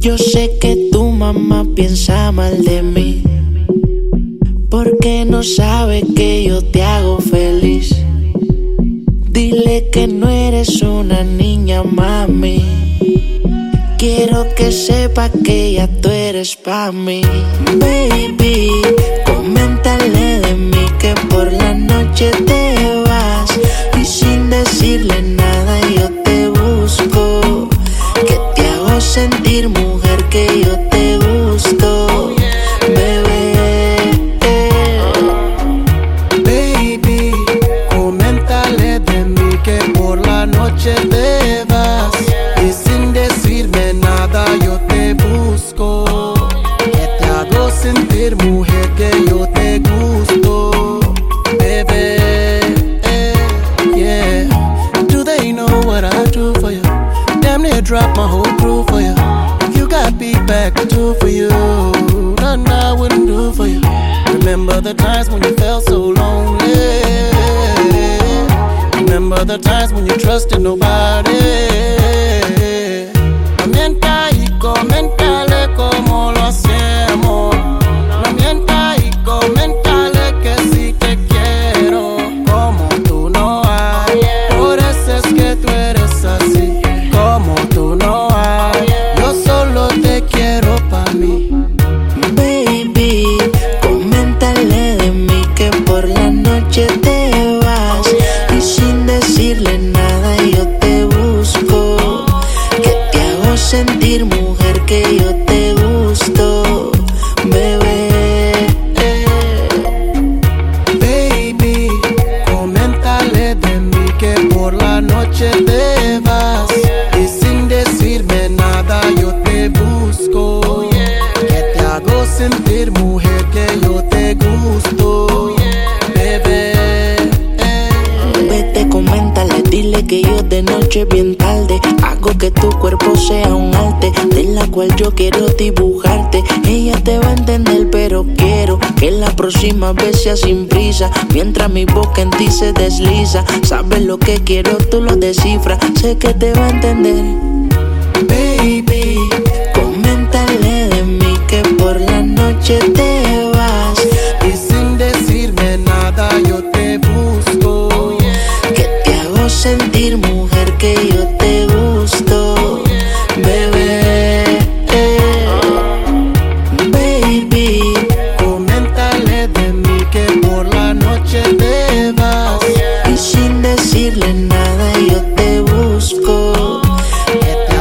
Yo sé que tu mamá piensa mal de mí. Porque no sabe que yo te hago feliz. Dile que no eres una niña, mami. Quiero que sepa que ya tú eres pa' mí. Baby, coméntale de mí que por la noche te mujer que yo te gusto. Bebé. Baby, coméntale de mí que por la noche te vas y sin decirme nada yo te busco. Que te hago sentir mujer que yo te gusto, bebé. Yeah, do they know what I do for you? Damn near drop my whole back to do for you. Nothing I wouldn't do for you. Remember the times when you felt so lonely. Remember the times when you trusted nobody. No mienta y hago noche bien tarde. Hago que tu cuerpo sea un arte, de la cual yo quiero dibujarte. Ella te va a entender, pero quiero que la próxima vez sea sin prisa. Mientras mi boca en ti se desliza, sabes lo que quiero, tú lo descifras. Sé que te va a entender, baby. Coméntale de mí que por la noche te vas. Y sin decirme nada, yo te busco. Que te hago sentir muy que yo te gusto, bebé. Baby, coméntale de mí que por la noche te vas. Y sin decirle nada, yo te busco. Que te